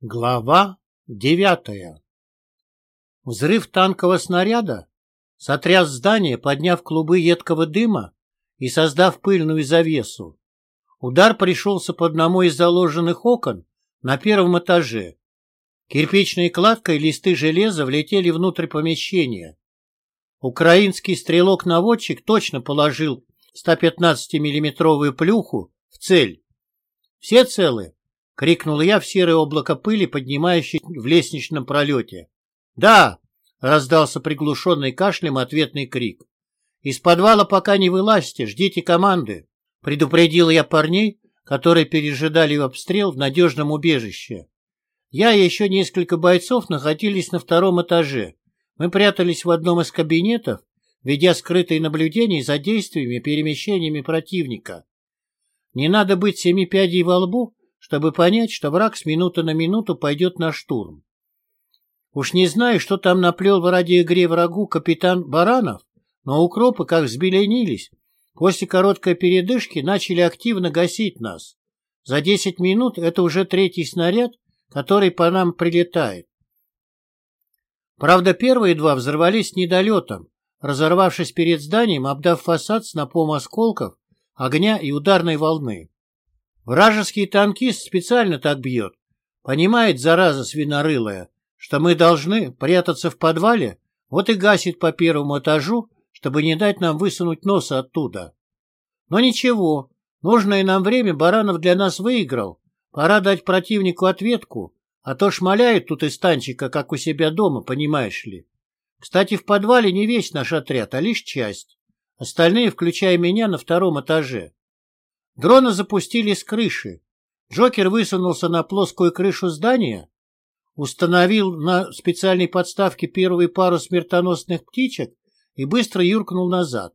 Глава девятая Взрыв танкового снаряда сотряс здание, подняв клубы едкого дыма и создав пыльную завесу. Удар пришелся по одному из заложенных окон на первом этаже. Кирпичная кладка и листы железа влетели внутрь помещения. Украинский стрелок-наводчик точно положил 115-миллиметровую плюху в цель. Все целы? — крикнул я в серое облако пыли, поднимающееся в лестничном пролете. «Да!» — раздался приглушенный кашлем ответный крик. «Из подвала пока не вылазьте, ждите команды!» — предупредил я парней, которые пережидали обстрел в надежном убежище. Я и еще несколько бойцов находились на втором этаже. Мы прятались в одном из кабинетов, ведя скрытые наблюдения за действиями и перемещениями противника. Не надо быть семи пядей во лбу, чтобы понять, что враг с минуты на минуту пойдет на штурм. Уж не знаю, что там наплел в радиоигре врагу капитан Баранов, но укропы как взбеленились. После короткой передышки начали активно гасить нас. За десять минут это уже третий снаряд, который по нам прилетает. Правда, первые два взорвались недолетом, разорвавшись перед зданием, обдав фасад снопом осколков, огня и ударной волны. Вражеский танкист специально так бьет. Понимает, зараза свинорылая, что мы должны прятаться в подвале, вот и гасит по первому этажу, чтобы не дать нам высунуть носа оттуда. Но ничего, нужное нам время Баранов для нас выиграл. Пора дать противнику ответку, а то шмаляют тут из танчика, как у себя дома, понимаешь ли. Кстати, в подвале не весь наш отряд, а лишь часть. Остальные, включая меня, на втором этаже. Дрона запустили с крыши. Джокер высунулся на плоскую крышу здания, установил на специальной подставке первый пару смертоносных птичек и быстро юркнул назад.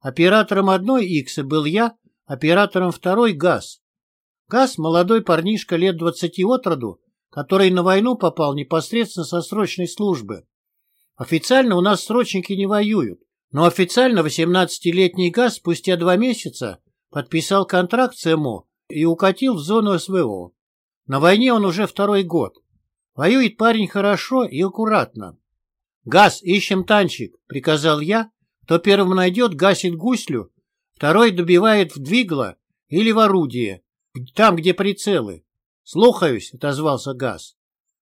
Оператором одной Иксы был я, оператором второй — Газ. Газ — молодой парнишка лет двадцати от роду, который на войну попал непосредственно со срочной службы. Официально у нас срочники не воюют, но официально 18-летний Газ спустя два месяца подписал контракт с МО и укатил в зону СВО. На войне он уже второй год. Воюет парень хорошо и аккуратно. «Газ, ищем танчик», — приказал я. Кто первым найдет, гасит гуслю, второй добивает в двигло или в орудие, там, где прицелы. «Слухаюсь», — отозвался Газ.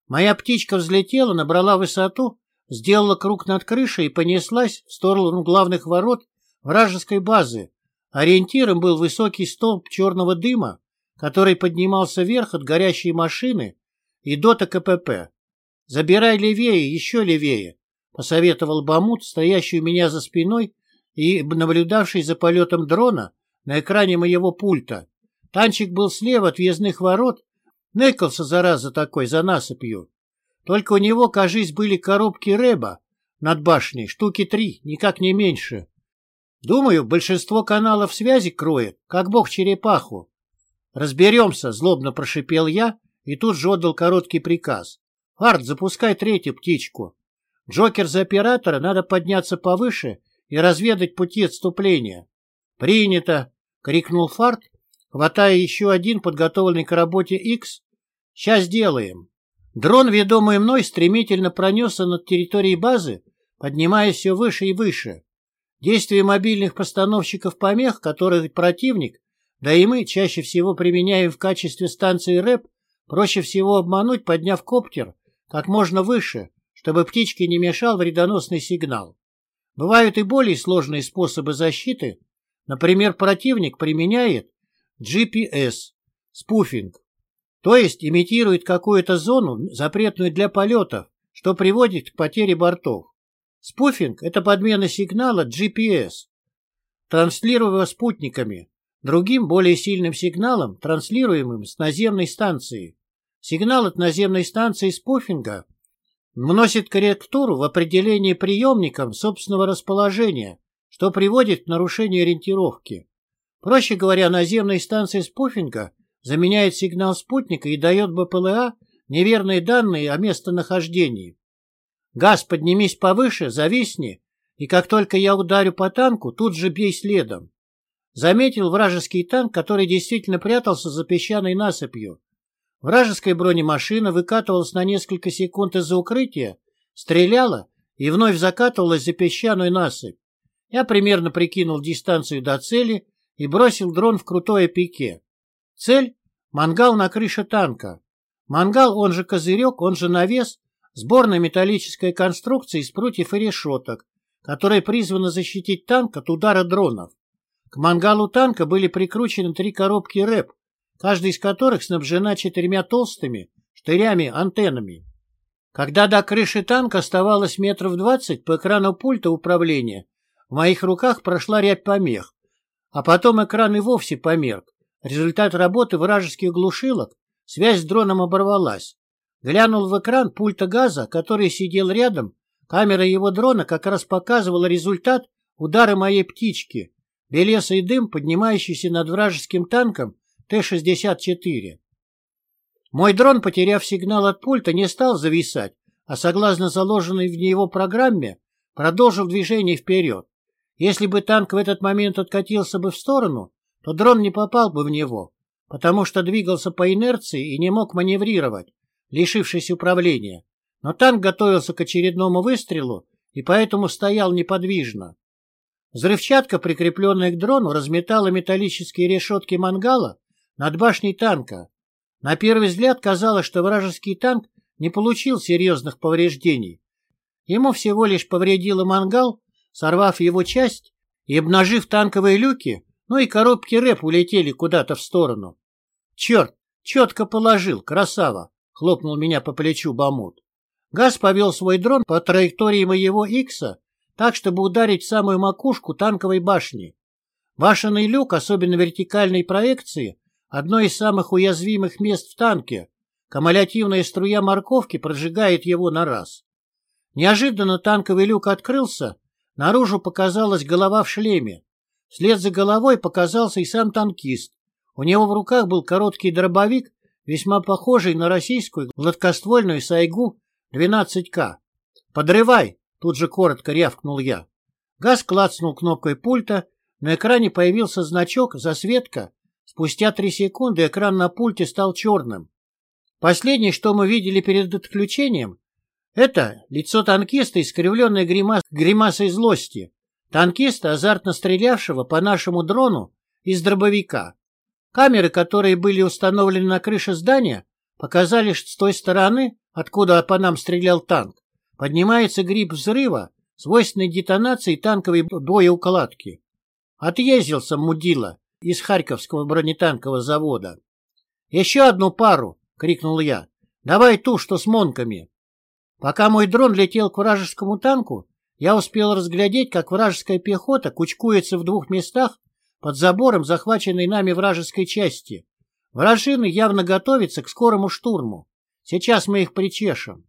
Моя птичка взлетела, набрала высоту, сделала круг над крышей и понеслась в сторону главных ворот вражеской базы, Ориентиром был высокий столб черного дыма, который поднимался вверх от горящей машины и до КПП. «Забирай левее, еще левее», — посоветовал Бамут, стоящий у меня за спиной и наблюдавший за полетом дрона на экране моего пульта. Танчик был слева от въездных ворот, ныкался, зараза такой, за насыпью. Только у него, кажись, были коробки рэба над башней, штуки три, никак не меньше. Думаю, большинство каналов связи кроет, как бог черепаху. Разберемся, злобно прошипел я и тут же отдал короткий приказ. Арт, запускай третью птичку. Джокер за оператора надо подняться повыше и разведать пути отступления. Принято, крикнул Фарт, хватая еще один подготовленный к работе X. Сейчас сделаем. Дрон, ведомый мной, стремительно пронесся над территорией базы, поднимаясь все выше и выше. Действия мобильных постановщиков помех, которых противник, да и мы чаще всего применяем в качестве станции РЭП, проще всего обмануть, подняв коптер как можно выше, чтобы птичке не мешал вредоносный сигнал. Бывают и более сложные способы защиты. Например, противник применяет GPS, спуфинг, то есть имитирует какую-то зону, запретную для полетов, что приводит к потере бортов. Спуфинг – это подмена сигнала GPS, транслируемого спутниками, другим более сильным сигналом, транслируемым с наземной станции. Сигнал от наземной станции спуфинга вносит корректуру в определение приемником собственного расположения, что приводит к нарушению ориентировки. Проще говоря, наземная станция спуфинга заменяет сигнал спутника и дает БПЛА неверные данные о местонахождении. Газ, поднимись повыше, зависни, и как только я ударю по танку, тут же бей следом. Заметил вражеский танк, который действительно прятался за песчаной насыпью. Вражеская бронемашина выкатывалась на несколько секунд из-за укрытия, стреляла и вновь закатывалась за песчаную насыпь. Я примерно прикинул дистанцию до цели и бросил дрон в крутое пике. Цель — мангал на крыше танка. Мангал, он же козырек, он же навес, сборная металлическая конструкция из прутьев и решеток, которая призвана защитить танк от удара дронов. К мангалу танка были прикручены три коробки рэп, каждая из которых снабжена четырьмя толстыми штырями-антеннами. Когда до крыши танка оставалось метров двадцать, по экрану пульта управления в моих руках прошла рябь помех, а потом экран и вовсе померк. Результат работы вражеских глушилок, связь с дроном оборвалась. Глянул в экран пульта газа, который сидел рядом, камера его дрона как раз показывала результат удара моей птички, белесый дым, поднимающийся над вражеским танком Т-64. Мой дрон, потеряв сигнал от пульта, не стал зависать, а согласно заложенной в него программе, продолжил движение вперед. Если бы танк в этот момент откатился бы в сторону, то дрон не попал бы в него, потому что двигался по инерции и не мог маневрировать, лишившись управления. Но танк готовился к очередному выстрелу и поэтому стоял неподвижно. Взрывчатка, прикрепленная к дрону, разметала металлические решетки мангала над башней танка. На первый взгляд казалось, что вражеский танк не получил серьезных повреждений. Ему всего лишь повредило мангал, сорвав его часть и обнажив танковые люки, ну и коробки рэп улетели куда-то в сторону. «Черт, четко положил, красава!» — хлопнул меня по плечу Бамут. Газ повел свой дрон по траектории моего Икса так, чтобы ударить в самую макушку танковой башни. Башенный люк, особенно вертикальной проекции, одно из самых уязвимых мест в танке. Кумулятивная струя морковки прожигает его на раз. Неожиданно танковый люк открылся, наружу показалась голова в шлеме. Вслед за головой показался и сам танкист. У него в руках был короткий дробовик, весьма похожий на российскую гладкоствольную Сайгу 12К. «Подрывай!» Тут же коротко рявкнул я. Газ клацнул кнопкой пульта, на экране появился значок «Засветка». Спустя три секунды экран на пульте стал черным. Последнее, что мы видели перед отключением, это лицо танкиста, искривленное гримас, гримасой злости. Танкиста, азартно стрелявшего по нашему дрону из дробовика. Камеры, которые были установлены на крыше здания, показали, что с той стороны, откуда по нам стрелял танк, Поднимается гриб взрыва, свойственной детонации танковой боеукладки. Отъездился мудила из Харьковского бронетанкового завода. «Еще одну пару!» — крикнул я. «Давай ту, что с монками!» Пока мой дрон летел к вражескому танку, я успел разглядеть, как вражеская пехота кучкуется в двух местах под забором захваченной нами вражеской части. Вражины явно готовятся к скорому штурму. Сейчас мы их причешем.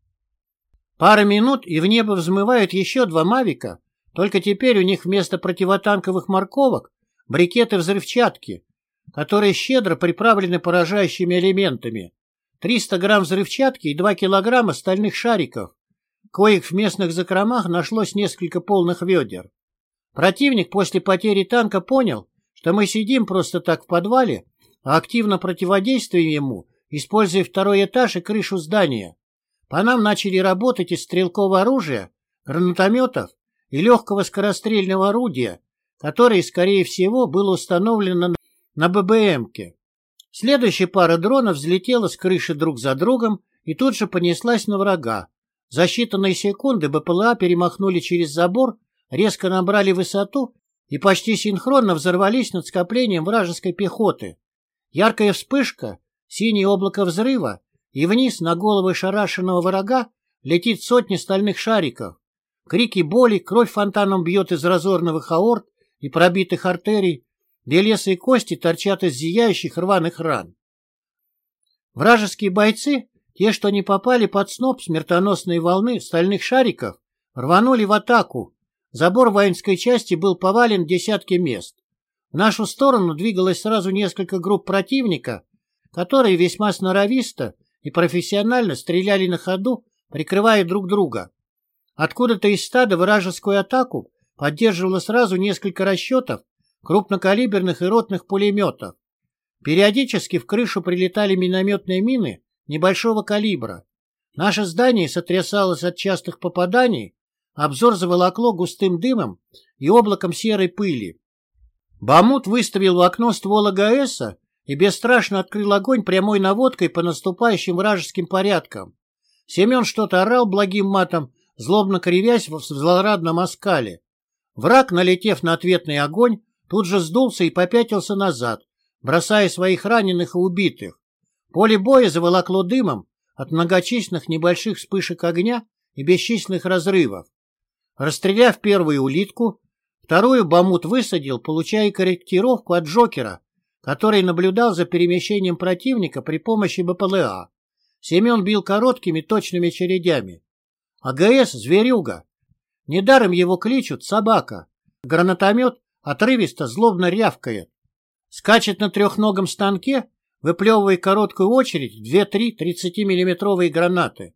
Пара минут, и в небо взмывают еще два «Мавика», только теперь у них вместо противотанковых морковок брикеты взрывчатки, которые щедро приправлены поражающими элементами. 300 грамм взрывчатки и 2 килограмма стальных шариков, коих в местных закромах нашлось несколько полных ведер. Противник после потери танка понял, что мы сидим просто так в подвале, а активно противодействуем ему, используя второй этаж и крышу здания. По нам начали работать из стрелкового оружия, гранатометов и легкого скорострельного орудия, которое, скорее всего, было установлено на ББМке. Следующая пара дронов взлетела с крыши друг за другом и тут же понеслась на врага. За считанные секунды БПЛА перемахнули через забор, резко набрали высоту и почти синхронно взорвались над скоплением вражеской пехоты. Яркая вспышка, синее облако взрыва и вниз на головы шарашенного врага летит сотни стальных шариков. Крики боли, кровь фонтаном бьет из разорных аорт и пробитых артерий, белесые кости торчат из зияющих рваных ран. Вражеские бойцы, те, что не попали под сноп смертоносной волны стальных шариков, рванули в атаку. Забор воинской части был повален в десятки мест. В нашу сторону двигалось сразу несколько групп противника, которые весьма сноровисто и профессионально стреляли на ходу, прикрывая друг друга. Откуда-то из стада вражескую атаку поддерживало сразу несколько расчетов крупнокалиберных и ротных пулеметов. Периодически в крышу прилетали минометные мины небольшого калибра. Наше здание сотрясалось от частых попаданий, обзор заволокло густым дымом и облаком серой пыли. Бамут выставил в окно ствола ГАЭСа и бесстрашно открыл огонь прямой наводкой по наступающим вражеским порядкам. Семен что-то орал благим матом, злобно кривясь в злорадном оскале. Враг, налетев на ответный огонь, тут же сдулся и попятился назад, бросая своих раненых и убитых. Поле боя заволокло дымом от многочисленных небольших вспышек огня и бесчисленных разрывов. Расстреляв первую улитку, вторую Бамут высадил, получая корректировку от Джокера, который наблюдал за перемещением противника при помощи БПЛА. Семен бил короткими точными чередями. АГС — зверюга. Недаром его кличут «собака». Гранатомет отрывисто злобно рявкает. Скачет на трехногом станке, выплевывая короткую очередь две-три 30-миллиметровые гранаты.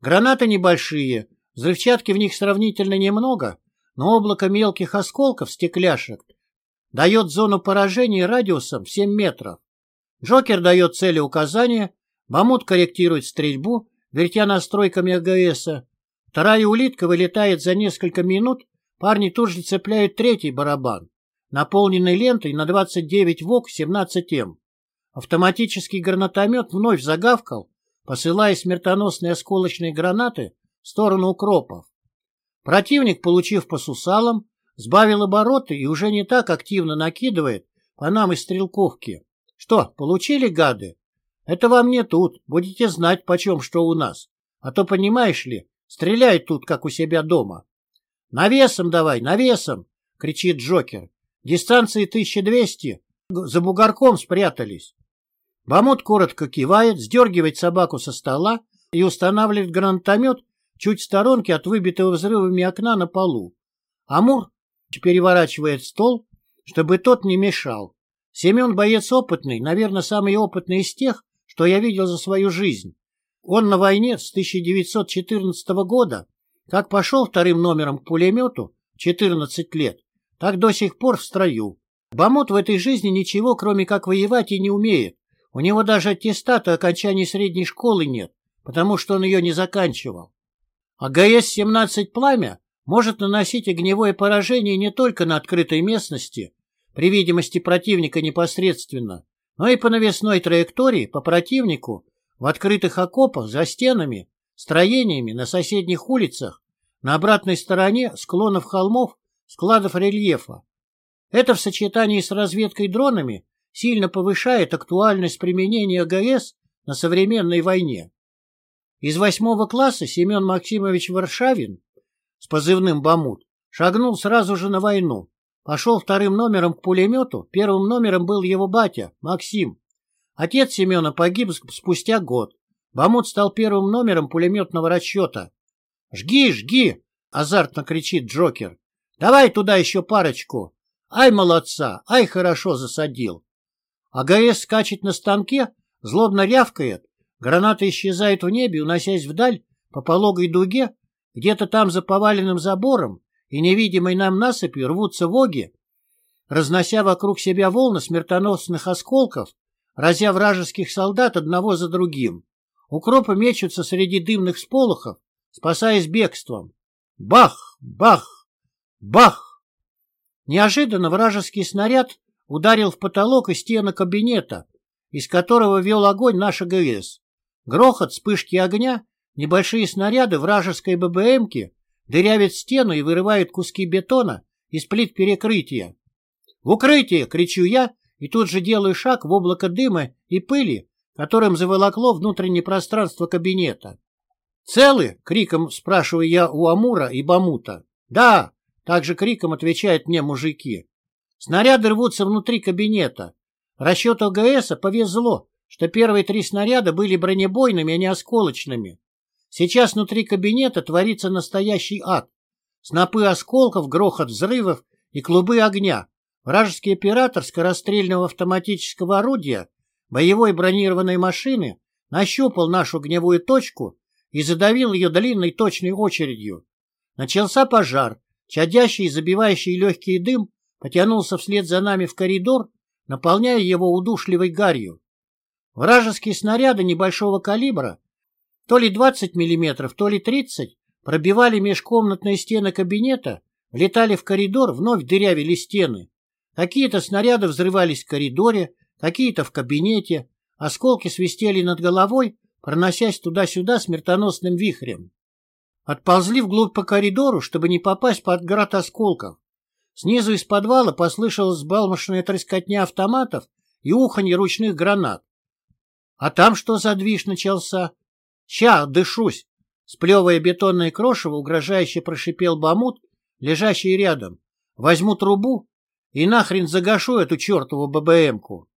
Гранаты небольшие, взрывчатки в них сравнительно немного, но облако мелких осколков, стекляшек, дает зону поражения радиусом в 7 метров. Джокер дает цели указания, Бамут корректирует стрельбу, вертя настройками АГСа, Вторая улитка вылетает за несколько минут, парни тут же цепляют третий барабан, наполненный лентой на 29 ВОК 17М. Автоматический гранатомет вновь загавкал, посылая смертоносные осколочные гранаты в сторону укропов. Противник, получив по сусалам, сбавил обороты и уже не так активно накидывает по нам из стрелковки. Что, получили, гады? Это вам не тут, будете знать, почем что у нас. А то, понимаешь ли, Стреляет тут, как у себя дома. «Навесом давай, навесом!» — кричит Джокер. «Дистанции 1200. За бугорком спрятались». Бамут коротко кивает, сдергивает собаку со стола и устанавливает гранатомет чуть в сторонке от выбитого взрывами окна на полу. Амур переворачивает стол, чтобы тот не мешал. Семен боец опытный, наверное, самый опытный из тех, что я видел за свою жизнь. Он на войне с 1914 года, как пошел вторым номером к пулемету, 14 лет, так до сих пор в строю. Бамут в этой жизни ничего, кроме как воевать, и не умеет. У него даже аттестата окончания средней школы нет, потому что он ее не заканчивал. А ГС-17 «Пламя» может наносить огневое поражение не только на открытой местности, при видимости противника непосредственно, но и по навесной траектории по противнику в открытых окопах, за стенами, строениями, на соседних улицах, на обратной стороне склонов холмов, складов рельефа. Это в сочетании с разведкой дронами сильно повышает актуальность применения АГС на современной войне. Из восьмого класса Семен Максимович Варшавин с позывным «Бамут» шагнул сразу же на войну. Пошел вторым номером к пулемету, первым номером был его батя, Максим. Отец Семена погиб спустя год. Бамут стал первым номером пулеметного расчета. «Жги, жги!» — азартно кричит Джокер. «Давай туда еще парочку! Ай, молодца! Ай, хорошо засадил!» АГС скачет на станке, злобно рявкает, граната исчезает в небе, уносясь вдаль по пологой дуге, где-то там за поваленным забором и невидимой нам насыпью рвутся воги, разнося вокруг себя волны смертоносных осколков, разя вражеских солдат одного за другим. Укропы мечутся среди дымных сполохов, спасаясь бегством. Бах! Бах! Бах! Неожиданно вражеский снаряд ударил в потолок и стены кабинета, из которого вел огонь наш АГС. Грохот, вспышки огня, небольшие снаряды вражеской ББМки дырявят стену и вырывают куски бетона из плит перекрытия. «В укрытие!» — кричу я и тут же делаю шаг в облако дыма и пыли, которым заволокло внутреннее пространство кабинета. «Целы?» — криком спрашиваю я у Амура и Бамута. «Да!» — также криком отвечают мне мужики. Снаряды рвутся внутри кабинета. Расчету ГСа повезло, что первые три снаряда были бронебойными, а не осколочными. Сейчас внутри кабинета творится настоящий ад. Снопы осколков, грохот взрывов и клубы огня, Вражеский оператор скорострельного автоматического орудия боевой бронированной машины нащупал нашу огневую точку и задавил ее длинной точной очередью. Начался пожар, чадящий и забивающий легкий дым потянулся вслед за нами в коридор, наполняя его удушливой гарью. Вражеские снаряды небольшого калибра, то ли 20 мм, то ли 30, пробивали межкомнатные стены кабинета, влетали в коридор, вновь дырявили стены. Какие-то снаряды взрывались в коридоре, какие-то в кабинете, осколки свистели над головой, проносясь туда-сюда смертоносным вихрем. Отползли вглубь по коридору, чтобы не попасть под град осколков. Снизу из подвала послышалась балмошная трескотня автоматов и уханье ручных гранат. А там что за движ начался? Ща, дышусь! Сплевывая бетонное крошево, угрожающе прошипел Бамут, лежащий рядом. Возьму трубу и нахрен загашу эту чертову ББМку.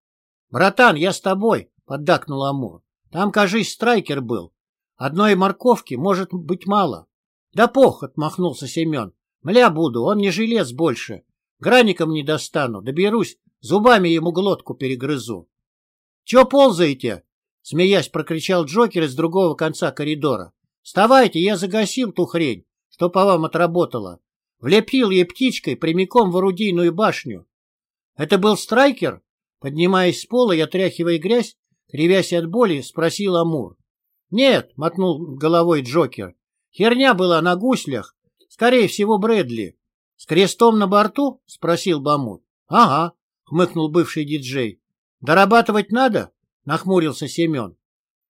Братан, я с тобой, поддакнул Амур. Там, кажись, страйкер был. Одной морковки может быть мало. Да пох, отмахнулся Семен. Мля буду, он не желез больше. Граником не достану, доберусь, зубами ему глотку перегрызу. Че ползаете? Смеясь, прокричал Джокер из другого конца коридора. Вставайте, я загасил ту хрень, что по вам отработала. Влепил ей птичкой прямиком в орудийную башню. Это был страйкер? Поднимаясь с пола и отряхивая грязь, кривясь от боли, спросил Амур. «Нет», — мотнул головой Джокер, — «херня была на гуслях. Скорее всего, Брэдли». «С крестом на борту?» — спросил Бамут. «Ага», — хмыкнул бывший диджей. «Дорабатывать надо?» — нахмурился Семен.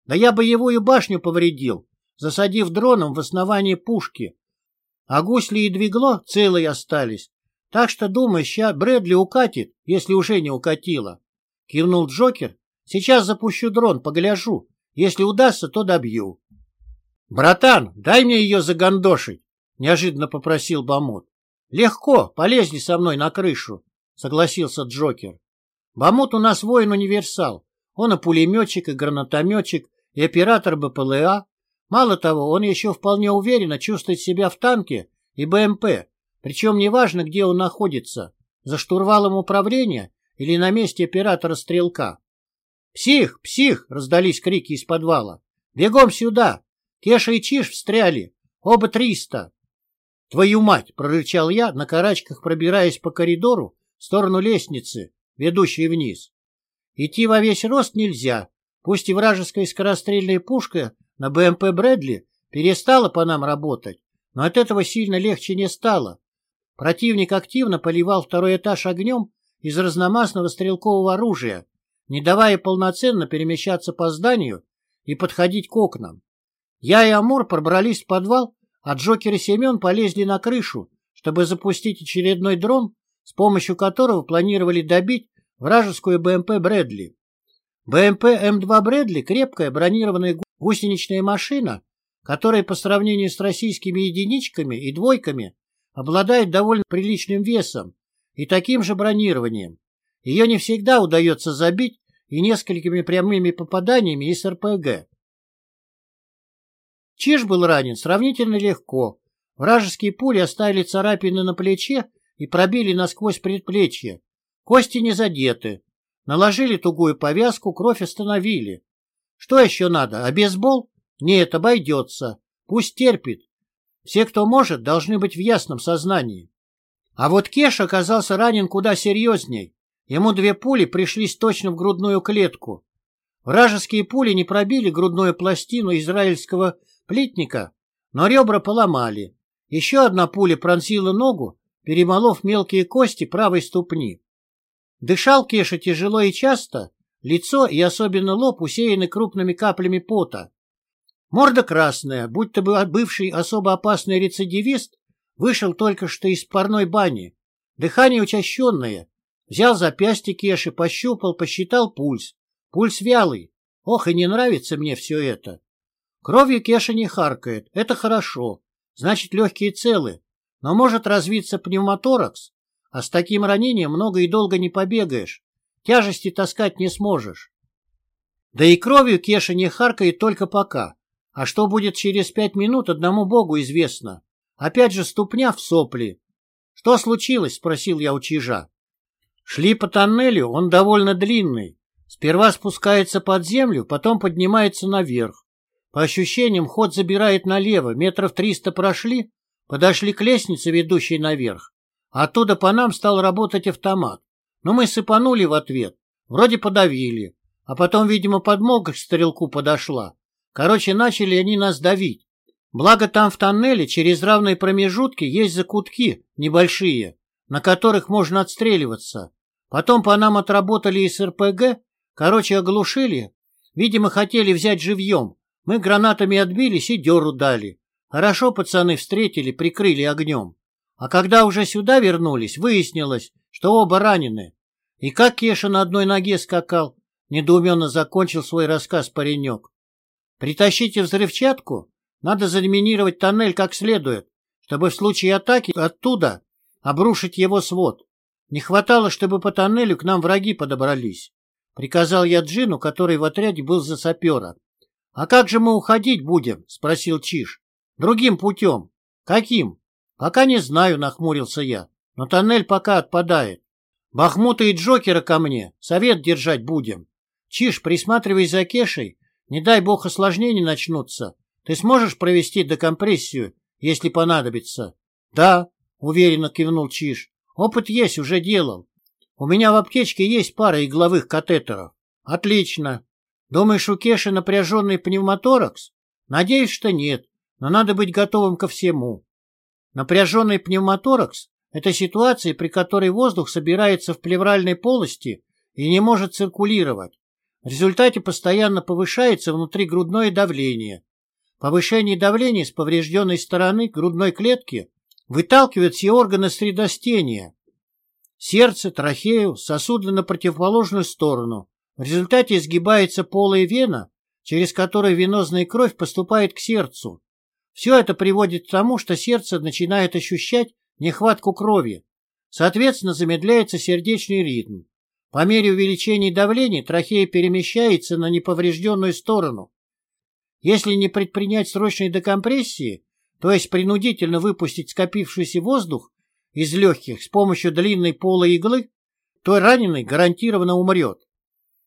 «Да я боевую башню повредил, засадив дроном в основании пушки. А гусли и двигло целые остались. Так что, думаю, ща Брэдли укатит, если уже не укатила». Кивнул Джокер. «Сейчас запущу дрон, погляжу. Если удастся, то добью. — Братан, дай мне ее загандошить, — неожиданно попросил Бамут. — Легко, полезли со мной на крышу, — согласился Джокер. Бамут у нас воин-универсал. Он и пулеметчик, и гранатометчик, и оператор БПЛА. Мало того, он еще вполне уверенно чувствует себя в танке и БМП, причем неважно, где он находится, за штурвалом управления или на месте оператора-стрелка. «Псих! Псих!» — раздались крики из подвала. «Бегом сюда! Кеша и Чиш встряли! Оба триста!» «Твою мать!» — прорычал я, на карачках пробираясь по коридору в сторону лестницы, ведущей вниз. Идти во весь рост нельзя. Пусть и вражеская скорострельная пушка на БМП Брэдли перестала по нам работать, но от этого сильно легче не стало. Противник активно поливал второй этаж огнем из разномастного стрелкового оружия, не давая полноценно перемещаться по зданию и подходить к окнам. Я и Амур пробрались в подвал, а Джокер и Семен полезли на крышу, чтобы запустить очередной дрон, с помощью которого планировали добить вражескую БМП «Брэдли». БМП М2 «Брэдли» — крепкая бронированная гусеничная машина, которая по сравнению с российскими единичками и двойками обладает довольно приличным весом и таким же бронированием. Ее не всегда удается забить и несколькими прямыми попаданиями из РПГ. Чиж был ранен сравнительно легко. Вражеские пули оставили царапины на плече и пробили насквозь предплечье. Кости не задеты. Наложили тугую повязку, кровь остановили. Что еще надо? А бейсбол? Нет, обойдется. Пусть терпит. Все, кто может, должны быть в ясном сознании. А вот Кеш оказался ранен куда серьезней. Ему две пули пришлись точно в грудную клетку. Вражеские пули не пробили грудную пластину израильского плитника, но ребра поломали. Еще одна пуля пронзила ногу, перемолов мелкие кости правой ступни. Дышал Кеша тяжело и часто, лицо и особенно лоб усеяны крупными каплями пота. Морда красная, будто бы бывший особо опасный рецидивист вышел только что из парной бани. Дыхание учащенное, Взял запястье Кеши, пощупал, посчитал пульс. Пульс вялый. Ох, и не нравится мне все это. Кровью Кеша не харкает. Это хорошо. Значит, легкие целы. Но может развиться пневмоторакс. А с таким ранением много и долго не побегаешь. Тяжести таскать не сможешь. Да и кровью Кеша не харкает только пока. А что будет через пять минут, одному богу известно. Опять же ступня в сопли. — Что случилось? — спросил я у чижа. Шли по тоннелю, он довольно длинный. Сперва спускается под землю, потом поднимается наверх. По ощущениям, ход забирает налево, метров триста прошли, подошли к лестнице, ведущей наверх. Оттуда по нам стал работать автомат. Но мы сыпанули в ответ, вроде подавили. А потом, видимо, подмога к стрелку подошла. Короче, начали они нас давить. Благо там в тоннеле через равные промежутки есть закутки небольшие, на которых можно отстреливаться. Потом по нам отработали из РПГ, короче, оглушили. Видимо, хотели взять живьем. Мы гранатами отбились и дёру дали. Хорошо пацаны встретили, прикрыли огнем. А когда уже сюда вернулись, выяснилось, что оба ранены. И как Кеша на одной ноге скакал, недоуменно закончил свой рассказ паренек. Притащите взрывчатку, надо заминировать тоннель как следует, чтобы в случае атаки оттуда обрушить его свод. Не хватало, чтобы по тоннелю к нам враги подобрались. Приказал я Джину, который в отряде был за сапера. — А как же мы уходить будем? — спросил Чиш. — Другим путем. — Каким? — Пока не знаю, — нахмурился я. — Но тоннель пока отпадает. Бахмута и Джокера ко мне. Совет держать будем. Чиш, присматривай за Кешей. Не дай бог осложнения начнутся. Ты сможешь провести декомпрессию, если понадобится? — Да, — уверенно кивнул Чиш. — Опыт есть, уже делал. У меня в аптечке есть пара игловых катетеров. — Отлично. Думаешь, у Кеши напряженный пневмоторакс? Надеюсь, что нет, но надо быть готовым ко всему. Напряженный пневмоторакс – это ситуация, при которой воздух собирается в плевральной полости и не может циркулировать. В результате постоянно повышается внутригрудное давление. Повышение давления с поврежденной стороны грудной клетки выталкивает все органы средостения. Сердце, трахею, сосуды на противоположную сторону. В результате изгибается полая вена, через которую венозная кровь поступает к сердцу. Все это приводит к тому, что сердце начинает ощущать нехватку крови. Соответственно, замедляется сердечный ритм. По мере увеличения давления трахея перемещается на неповрежденную сторону. Если не предпринять срочной декомпрессии, то есть принудительно выпустить скопившийся воздух из легких с помощью длинной полой иглы, то раненый гарантированно умрет.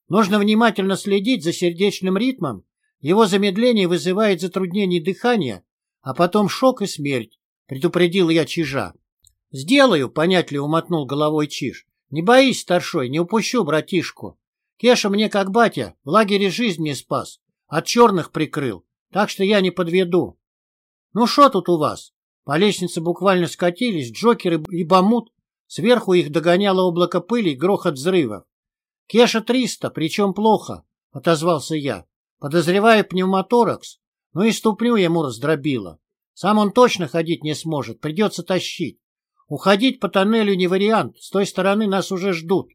Нужно внимательно следить за сердечным ритмом, его замедление вызывает затруднение дыхания, а потом шок и смерть, предупредил я Чижа. «Сделаю», — понятливо мотнул головой Чиж. «Не боись, старшой, не упущу братишку. Кеша мне как батя, в лагере жизнь мне спас, от черных прикрыл, так что я не подведу». «Ну что тут у вас?» По лестнице буквально скатились Джокер и Бамут, сверху их догоняло облако пыли и грохот взрывов. «Кеша триста, причем плохо», — отозвался я, подозревая пневмоторакс, но и ступню ему раздробило. Сам он точно ходить не сможет, придется тащить. Уходить по тоннелю не вариант, с той стороны нас уже ждут.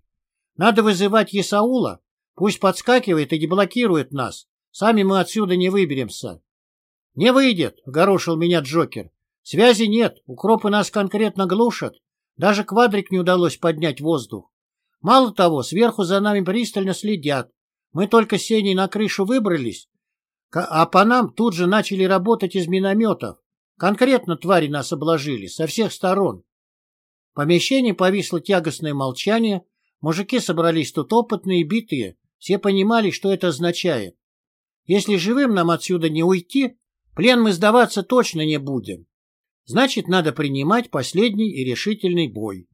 Надо вызывать Есаула, пусть подскакивает и деблокирует нас. Сами мы отсюда не выберемся. — Не выйдет, — огорошил меня Джокер. — Связи нет, укропы нас конкретно глушат. Даже квадрик не удалось поднять воздух. Мало того, сверху за нами пристально следят. Мы только с Сеней на крышу выбрались, а по нам тут же начали работать из минометов. Конкретно твари нас обложили со всех сторон. В помещении повисло тягостное молчание. Мужики собрались тут опытные и битые. Все понимали, что это означает. Если живым нам отсюда не уйти, плен мы сдаваться точно не будем. Значит, надо принимать последний и решительный бой.